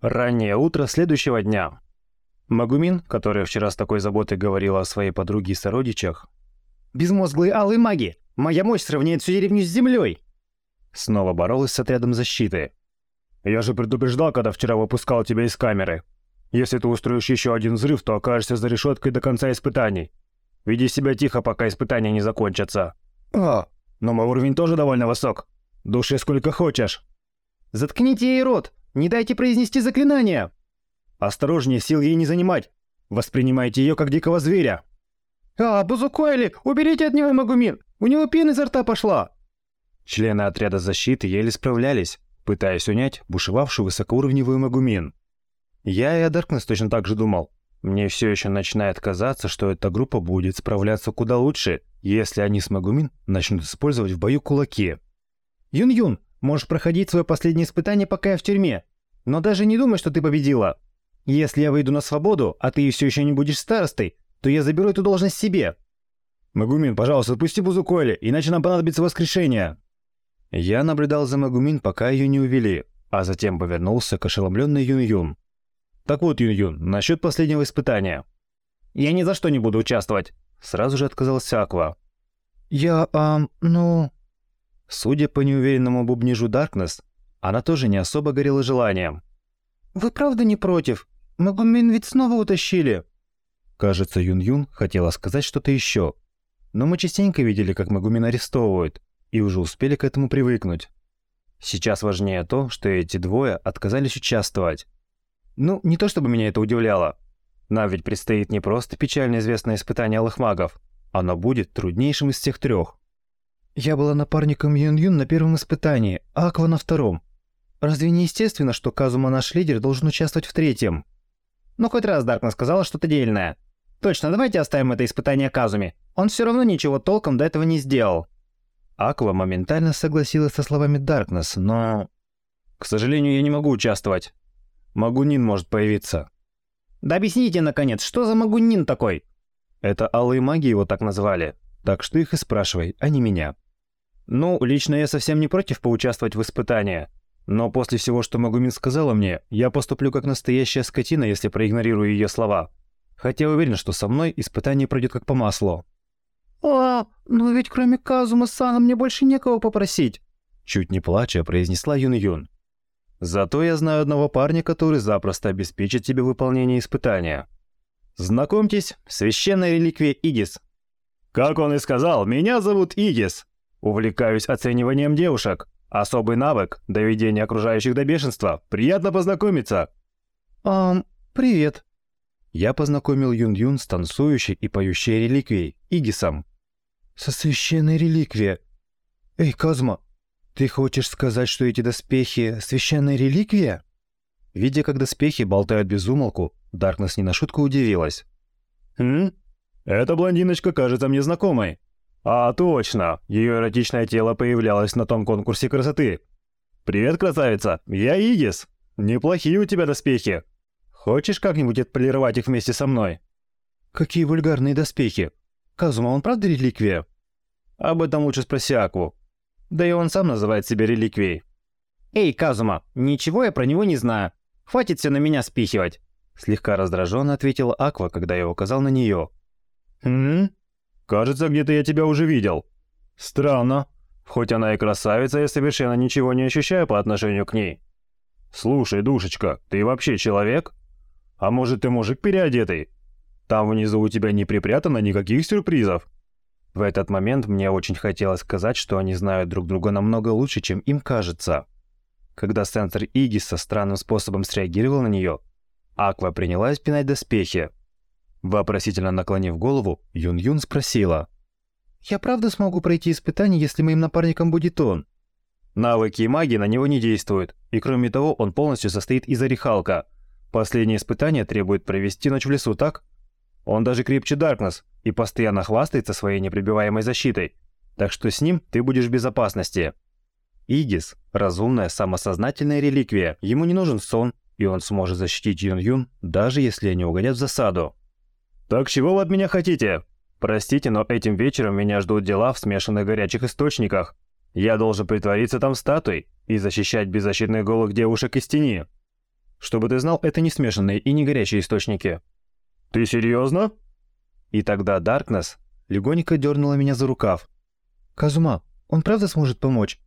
Раннее утро следующего дня. Магумин, которая вчера с такой заботой говорила о своей подруге и сородичах, «Безмозглые алые маги! Моя мощь сравняет всю деревню с землей!» снова боролась с отрядом защиты. «Я же предупреждал, когда вчера выпускал тебя из камеры. Если ты устроишь еще один взрыв, то окажешься за решеткой до конца испытаний. Веди себя тихо, пока испытания не закончатся». «А, но мой уровень тоже довольно высок. Души сколько хочешь». «Заткните ей рот! Не дайте произнести заклинание!» «Осторожнее, сил ей не занимать! Воспринимайте ее как дикого зверя!» «А, Бузукоэли, уберите от него Магумин! У него пена изо рта пошла!» Члены отряда защиты еле справлялись, пытаясь унять бушевавшую высокоуровневую Магумин. Я и о Даркнесс точно так же думал. Мне все еще начинает казаться, что эта группа будет справляться куда лучше, если они с Магумин начнут использовать в бою кулаки. «Юн-Юн, Можешь проходить свое последнее испытание, пока я в тюрьме. Но даже не думай, что ты победила. Если я выйду на свободу, а ты все еще не будешь старостой, то я заберу эту должность себе». «Магумин, пожалуйста, отпусти Бузуколи, иначе нам понадобится воскрешение». Я наблюдал за Магумин, пока ее не увели, а затем повернулся к ошеломленной Юн-Юн. «Так вот, Юн-Юн, насчет последнего испытания». «Я ни за что не буду участвовать», — сразу же отказался Аква. «Я, а, ну...» Судя по неуверенному бубнижу Даркнесс, она тоже не особо горела желанием. «Вы правда не против? Магумин ведь снова утащили!» Кажется, Юн-Юн хотела сказать что-то еще. Но мы частенько видели, как Магумин арестовывают, и уже успели к этому привыкнуть. Сейчас важнее то, что эти двое отказались участвовать. Ну, не то чтобы меня это удивляло. Нам ведь предстоит не просто печально известное испытание алых магов, оно будет труднейшим из всех трех. Я была напарником Юн-Юн на первом испытании, а Аква на втором. Разве не естественно, что Казума наш лидер должен участвовать в третьем? Ну хоть раз Даркна сказала что-то дельное. Точно, давайте оставим это испытание Казуме. Он все равно ничего толком до этого не сделал. Аква моментально согласилась со словами Даркнесс, но... К сожалению, я не могу участвовать. Магунин может появиться. Да объясните, наконец, что за Магунин такой? Это алые маги его так назвали. Так что их и спрашивай, а не меня. Ну, лично я совсем не против поучаствовать в испытании. Но после всего, что Магумин сказала мне, я поступлю как настоящая скотина, если проигнорирую ее слова. Хотя уверен, что со мной испытание пройдет как по маслу. «А, но ведь кроме Казума Сана мне больше некого попросить», чуть не плача произнесла Юн-Юн. «Зато я знаю одного парня, который запросто обеспечит тебе выполнение испытания. Знакомьтесь, священная реликвия Игис». «Как он и сказал, меня зовут Игис», Увлекаюсь оцениванием девушек. Особый навык – доведение окружающих до бешенства. Приятно познакомиться!» «Ам, привет!» Я познакомил Юн-Юн с танцующей и поющей реликвией – Игисом. «Со священной реликвией? Эй, Казма, ты хочешь сказать, что эти доспехи – священная реликвия?» Видя, как доспехи болтают без умолку, Даркнесс не на шутку удивилась. «Хм? Эта блондиночка кажется мне знакомой. А, точно, ее эротичное тело появлялось на том конкурсе красоты. Привет, красавица, я Игис. Неплохие у тебя доспехи. Хочешь как-нибудь отполировать их вместе со мной? Какие вульгарные доспехи. Казума, он правда реликвия? Об этом лучше спроси Аку. Да и он сам называет себя реликвией. Эй, Казума, ничего я про него не знаю. Хватит все на меня спихивать. Слегка раздраженно ответила Аква, когда я указал на нее. «Хм? Кажется, где-то я тебя уже видел. Странно. Хоть она и красавица, я совершенно ничего не ощущаю по отношению к ней. Слушай, душечка, ты вообще человек? А может, ты мужик переодетый? Там внизу у тебя не припрятано никаких сюрпризов. В этот момент мне очень хотелось сказать, что они знают друг друга намного лучше, чем им кажется. Когда сенсор Игиса странным способом среагировал на нее, Аква принялась пинать доспехи. Вопросительно наклонив голову, Юн-Юн спросила. «Я правда смогу пройти испытание, если моим напарником будет он?» Навыки и магии на него не действуют, и кроме того, он полностью состоит из орехалка. Последнее испытание требует провести ночь в лесу, так? Он даже крепче Даркнесс и постоянно хвастается своей непробиваемой защитой, так что с ним ты будешь в безопасности. Игис – разумная, самосознательная реликвия, ему не нужен сон, и он сможет защитить Юн-Юн, даже если они угодят в засаду. «Так чего вы от меня хотите? Простите, но этим вечером меня ждут дела в смешанных горячих источниках. Я должен притвориться там статуей и защищать беззащитных голых девушек из тени». Чтобы ты знал, это не смешанные и не горячие источники. Ты серьезно? И тогда Даркнесс легонько дернула меня за рукав. «Казума, он правда сможет помочь?»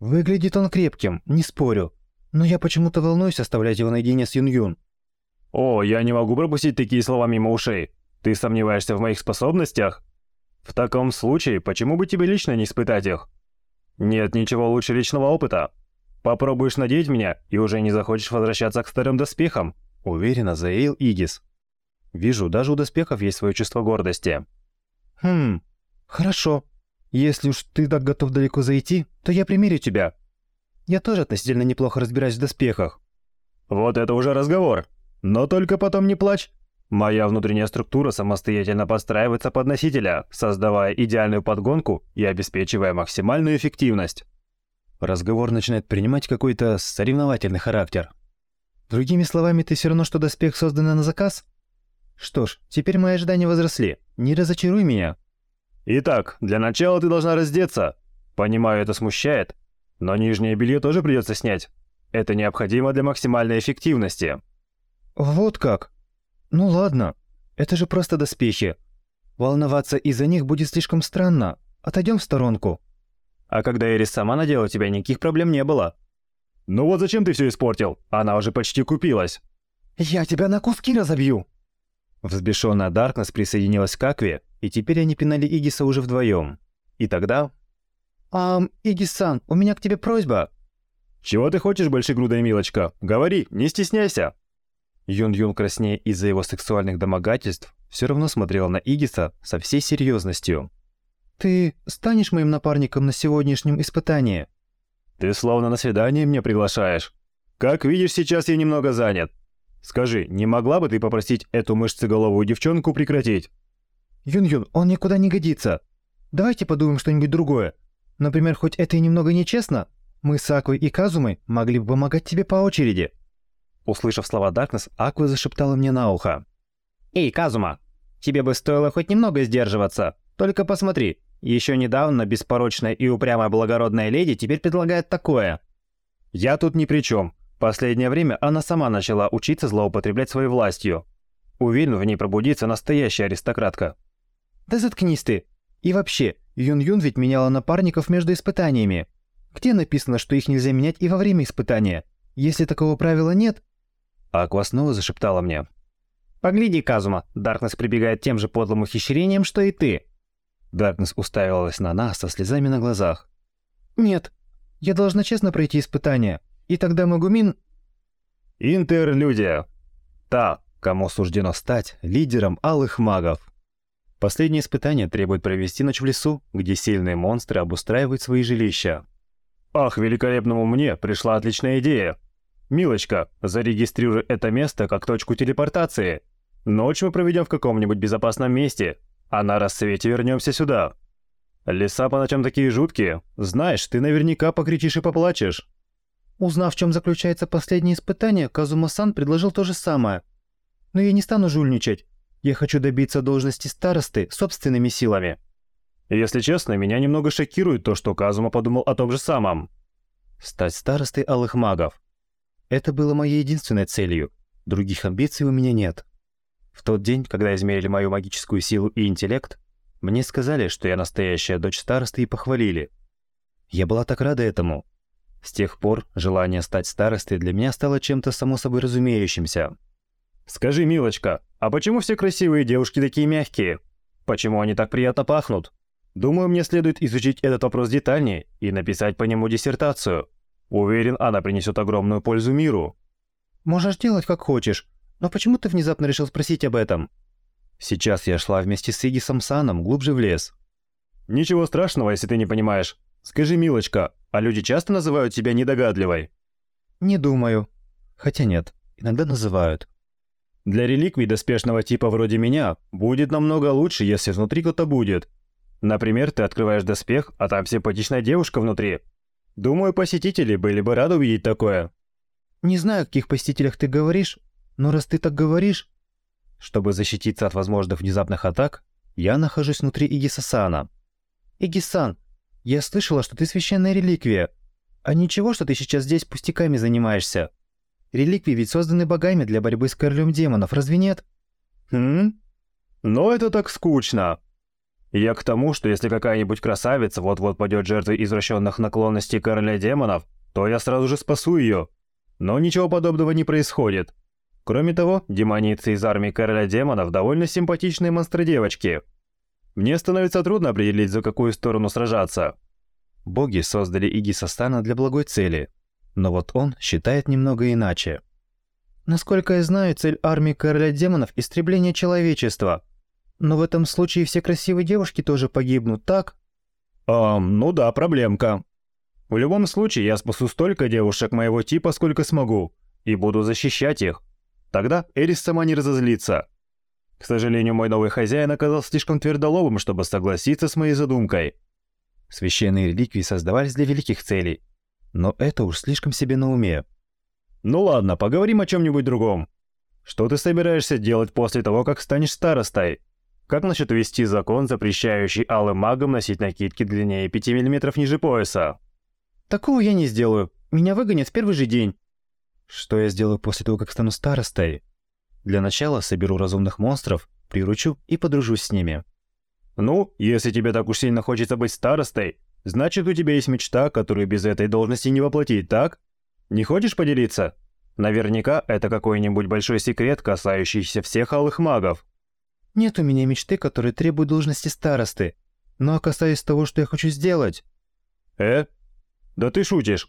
«Выглядит он крепким, не спорю. Но я почему-то волнуюсь оставлять его наедине с Юн-Юн». «О, я не могу пропустить такие слова мимо ушей. Ты сомневаешься в моих способностях? В таком случае, почему бы тебе лично не испытать их? Нет ничего лучше личного опыта. Попробуешь надеть меня и уже не захочешь возвращаться к старым доспехам», уверенно заявил Игис. «Вижу, даже у доспехов есть свое чувство гордости». «Хм, хорошо. Если уж ты так готов далеко зайти, то я примерю тебя. Я тоже относительно неплохо разбираюсь в доспехах». «Вот это уже разговор. Но только потом не плачь. Моя внутренняя структура самостоятельно подстраивается под носителя, создавая идеальную подгонку и обеспечивая максимальную эффективность». Разговор начинает принимать какой-то соревновательный характер. Другими словами, ты все равно, что доспех создан на заказ? Что ж, теперь мои ожидания возросли. Не разочаруй меня. Итак, для начала ты должна раздеться. Понимаю, это смущает, но нижнее белье тоже придется снять. Это необходимо для максимальной эффективности. Вот как? Ну ладно, это же просто доспехи. Волноваться из-за них будет слишком странно. Отойдем в сторонку. А когда Эрис сама надела, тебя никаких проблем не было. Ну вот зачем ты все испортил? Она уже почти купилась. Я тебя на куски разобью. Взбешенная Даркнесс присоединилась к Акве, и теперь они пинали Игиса уже вдвоем. И тогда... «Ам, Игис-сан, у меня к тебе просьба». «Чего ты хочешь, большегрудая милочка? Говори, не стесняйся!» Юн-Юн, краснея из-за его сексуальных домогательств, все равно смотрела на Игиса со всей серьезностью. «Ты станешь моим напарником на сегодняшнем испытании?» «Ты словно на свидание меня приглашаешь. Как видишь, сейчас я немного занят. Скажи, не могла бы ты попросить эту мышцеголовую девчонку прекратить?» «Юн-Юн, он никуда не годится. Давайте подумаем что-нибудь другое. Например, хоть это и немного нечестно, мы с Аквой и Казумой могли бы помогать тебе по очереди». Услышав слова Даркнесс, Аква зашептала мне на ухо. «Эй, Казума, тебе бы стоило хоть немного сдерживаться. Только посмотри, еще недавно беспорочная и упрямая благородная леди теперь предлагает такое». «Я тут ни при чем. Последнее время она сама начала учиться злоупотреблять своей властью. Уверен, в ней пробудится настоящая аристократка». «Да заткнись ты. И вообще, Юн-Юн ведь меняла напарников между испытаниями. Где написано, что их нельзя менять и во время испытания? Если такого правила нет...» Аква снова зашептала мне. «Погляди, Казума, Даркнесс прибегает тем же подлым ухищрением, что и ты». Даркнесс уставилась на нас со слезами на глазах. «Нет, я должна честно пройти испытание, и тогда Магумин...» Интерлюдия. Та, кому суждено стать лидером алых магов. Последнее испытание требует провести ночь в лесу, где сильные монстры обустраивают свои жилища. Ах, великолепному мне пришла отличная идея. Милочка, зарегистрируй это место как точку телепортации. Ночь мы проведем в каком-нибудь безопасном месте, а на рассвете вернемся сюда. Леса по ночам такие жуткие. Знаешь, ты наверняка покричишь и поплачешь. Узнав, в чем заключается последнее испытание, Казума-сан предложил то же самое. Но я не стану жульничать. Я хочу добиться должности старосты собственными силами. Если честно, меня немного шокирует то, что Казума подумал о том же самом. Стать старостой алых магов. Это было моей единственной целью. Других амбиций у меня нет. В тот день, когда измерили мою магическую силу и интеллект, мне сказали, что я настоящая дочь старосты и похвалили. Я была так рада этому. С тех пор желание стать старостой для меня стало чем-то само собой разумеющимся. «Скажи, милочка, а почему все красивые девушки такие мягкие? Почему они так приятно пахнут? Думаю, мне следует изучить этот вопрос детальнее и написать по нему диссертацию. Уверен, она принесет огромную пользу миру». «Можешь делать как хочешь, но почему ты внезапно решил спросить об этом?» Сейчас я шла вместе с Игисом Саном глубже в лес. «Ничего страшного, если ты не понимаешь. Скажи, милочка, а люди часто называют тебя недогадливой?» «Не думаю. Хотя нет, иногда называют». «Для реликвий доспешного типа вроде меня будет намного лучше, если внутри кто-то будет. Например, ты открываешь доспех, а там симпатичная девушка внутри. Думаю, посетители были бы рады увидеть такое». «Не знаю, о каких посетителях ты говоришь, но раз ты так говоришь...» Чтобы защититься от возможных внезапных атак, я нахожусь внутри Игиса-сана. «Игисан, я слышала, что ты священная реликвия. А ничего, что ты сейчас здесь пустяками занимаешься?» Реликвии ведь созданы богами для борьбы с королем демонов, разве нет? Хм? Но это так скучно. Я к тому, что если какая-нибудь красавица вот-вот пойдет жертвой извращенных наклонностей короля демонов, то я сразу же спасу ее. Но ничего подобного не происходит. Кроме того, демоницы из армии короля демонов довольно симпатичные монстры-девочки. Мне становится трудно определить, за какую сторону сражаться. Боги создали Игиса Стана для благой цели, но вот он считает немного иначе. Насколько я знаю, цель армии короля демонов – истребление человечества. Но в этом случае все красивые девушки тоже погибнут, так? Эм, ну да, проблемка. В любом случае, я спасу столько девушек моего типа, сколько смогу, и буду защищать их. Тогда Эрис сама не разозлится. К сожалению, мой новый хозяин оказался слишком твердолобым, чтобы согласиться с моей задумкой. Священные реликвии создавались для великих целей. Но это уж слишком себе на уме. Ну ладно, поговорим о чем-нибудь другом. Что ты собираешься делать после того, как станешь старостой? Как насчет ввести закон, запрещающий алым магам носить накидки длиннее 5 мм ниже пояса? Такого я не сделаю. Меня выгонят в первый же день. Что я сделаю после того, как стану старостой? Для начала соберу разумных монстров, приручу и подружусь с ними. Ну, если тебе так уж сильно хочется быть старостой, значит у тебя есть мечта, которую без этой должности не воплотить, так? Не хочешь поделиться? Наверняка это какой-нибудь большой секрет, касающийся всех алых магов. Нет у меня мечты, которые требуют должности старосты. Но касаясь того, что я хочу сделать... Э? Да ты шутишь.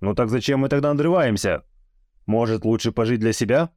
Ну так зачем мы тогда надрываемся? Может, лучше пожить для себя?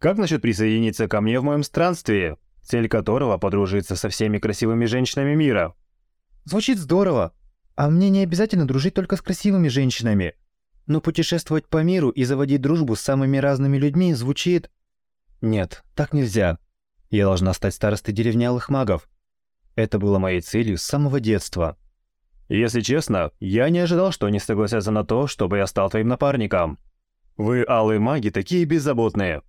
Как насчет присоединиться ко мне в моем странстве? цель которого подружиться со всеми красивыми женщинами мира. Звучит здорово. А мне не обязательно дружить только с красивыми женщинами. Но путешествовать по миру и заводить дружбу с самыми разными людьми звучит... Нет, так нельзя. Я должна стать старостой деревнялых магов. Это было моей целью с самого детства. Если честно, я не ожидал, что они согласятся на то, чтобы я стал твоим напарником. Вы, алые маги, такие беззаботные.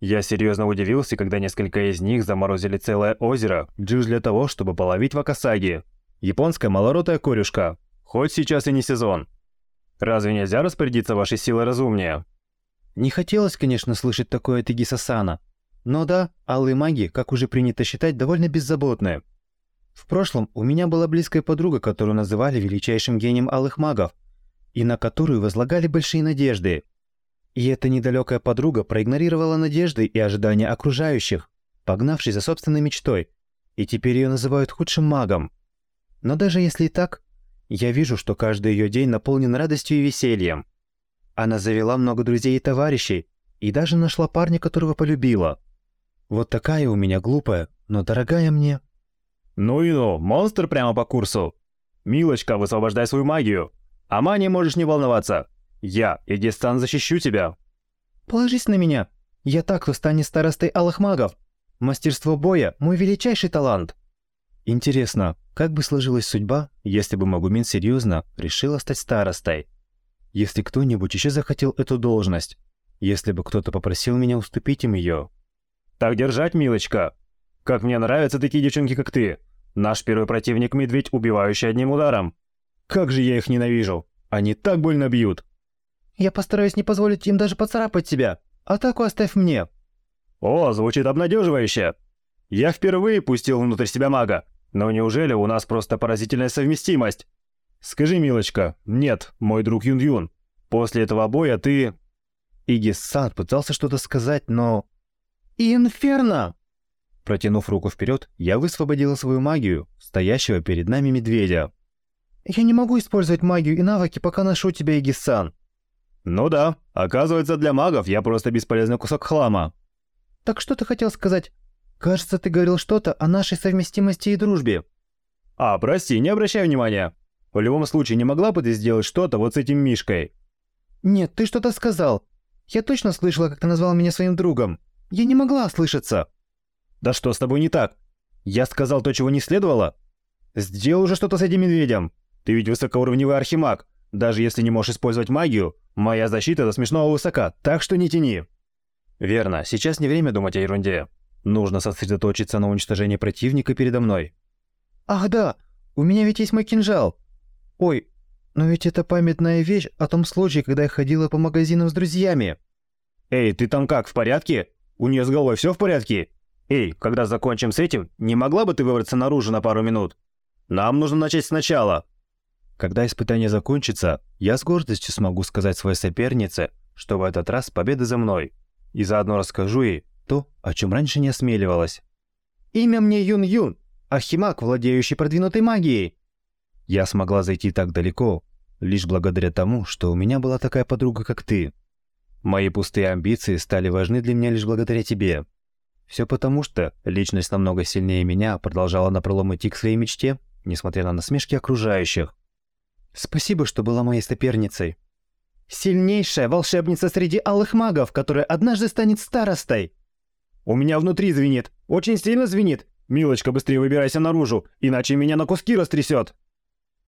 Я серьезно удивился, когда несколько из них заморозили целое озеро, лишь для того, чтобы половить вакасаги. Японская малоротая корюшка. Хоть сейчас и не сезон. Разве нельзя распорядиться вашей силой разумнее? Не хотелось, конечно, слышать такое от Игиса-сана. Но да, алые маги, как уже принято считать, довольно беззаботные. В прошлом у меня была близкая подруга, которую называли величайшим гением алых магов, и на которую возлагали большие надежды. И эта недалекая подруга проигнорировала надежды и ожидания окружающих, погнавшись за собственной мечтой, и теперь ее называют худшим магом. Но даже если и так, я вижу, что каждый ее день наполнен радостью и весельем. Она завела много друзей и товарищей, и даже нашла парня, которого полюбила. Вот такая у меня глупая, но дорогая мне. Ну и ну, монстр прямо по курсу. Милочка, высвобождай свою магию. А мане можешь не волноваться. Я, Эдистан, защищу тебя. Положись на меня. Я так, кто станет старостой алых магов. Мастерство боя – мой величайший талант. Интересно, как бы сложилась судьба, если бы Магумин серьезно решила стать старостой? Если кто-нибудь еще захотел эту должность? Если бы кто-то попросил меня уступить им ее? Так держать, милочка. Как мне нравятся такие девчонки, как ты. Наш первый противник – медведь, убивающий одним ударом. Как же я их ненавижу. Они так больно бьют. Я постараюсь не позволить им даже поцарапать тебя. Атаку оставь мне». «О, звучит обнадеживающе. Я впервые пустил внутрь себя мага. Но неужели у нас просто поразительная совместимость? Скажи, милочка, нет, мой друг Юн-Юн, после этого боя ты...» Игис-сан пытался что-то сказать, но... «Инферно!» Протянув руку вперед, я высвободила свою магию, стоящего перед нами медведя. «Я не могу использовать магию и навыки, пока ношу тебя, Игис-сан. «Ну да, оказывается, для магов я просто бесполезный кусок хлама». «Так что ты хотел сказать? Кажется, ты говорил что-то о нашей совместимости и дружбе». «А, прости, не обращай внимания. В любом случае, не могла бы ты сделать что-то вот с этим Мишкой?» «Нет, ты что-то сказал. Я точно слышала, как ты назвал меня своим другом. Я не могла слышаться». «Да что с тобой не так? Я сказал то, чего не следовало? Сделал уже что-то с этим медведем. Ты ведь высокоуровневый архимаг. Даже если не можешь использовать магию, моя защита до смешного высока, так что не тяни. Верно, сейчас не время думать о ерунде. Нужно сосредоточиться на уничтожении противника передо мной. Ах да, у меня ведь есть мой кинжал. Ой, но ведь это памятная вещь о том случае, когда я ходила по магазинам с друзьями. Эй, ты там как, в порядке? У нее с головой все в порядке? Эй, когда закончим с этим, не могла бы ты выбраться наружу на пару минут? Нам нужно начать сначала. Когда испытание закончится, я с гордостью смогу сказать своей сопернице, что в этот раз победа за мной. И заодно расскажу ей то, о чем раньше не осмеливалась. «Имя мне Юн-Юн, Ахимак, владеющий продвинутой магией». Я смогла зайти так далеко, лишь благодаря тому, что у меня была такая подруга, как ты. Мои пустые амбиции стали важны для меня лишь благодаря тебе. Все потому, что личность намного сильнее меня продолжала напролом идти к своей мечте, несмотря на насмешки окружающих. Спасибо, что была моей соперницей. Сильнейшая волшебница среди алых магов, которая однажды станет старостой. У меня внутри звенит. Очень сильно звенит. Милочка, быстрее выбирайся наружу, иначе меня на куски растрясет.